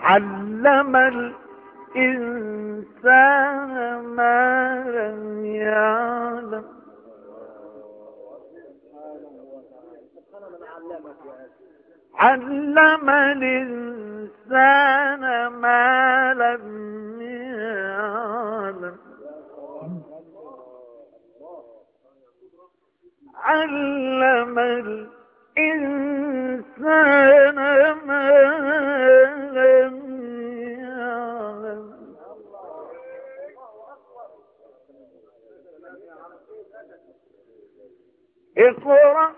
علم الإنسان ما لم يعلم. علم الإنسان ما لم يعلم. علم الإنسان ما لم يعلم. اقرأ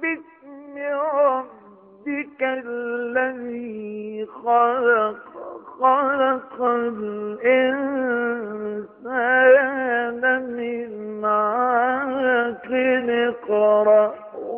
باسم ربك الذي خلق خلق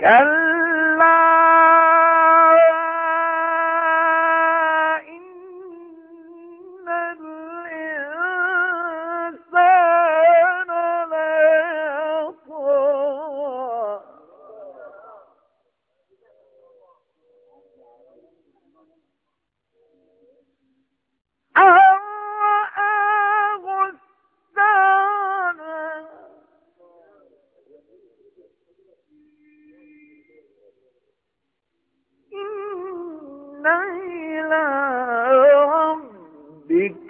كلا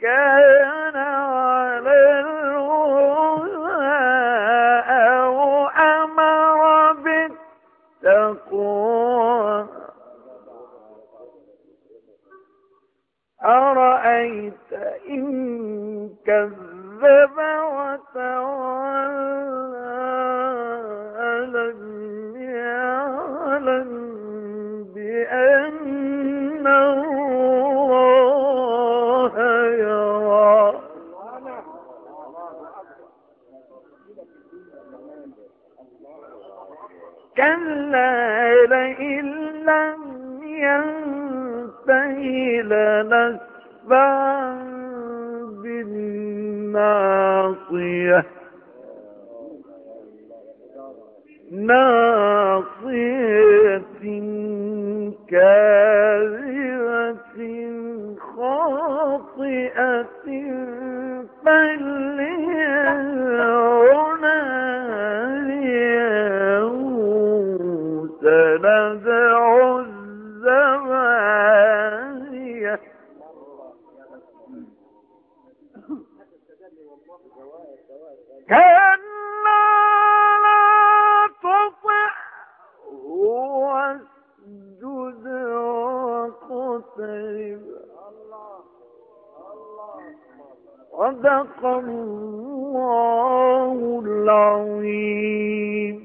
كان على أو أمر بالتقوى. أرأيت إن كذب وتولى ألم يعلم كلا لئن لم ينته لنسفعا بالناصية. ناصية كاذبة الزبانية كلا لا تطعه واسجد واقترب. صدق الله العظيم.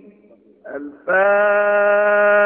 الفاتحة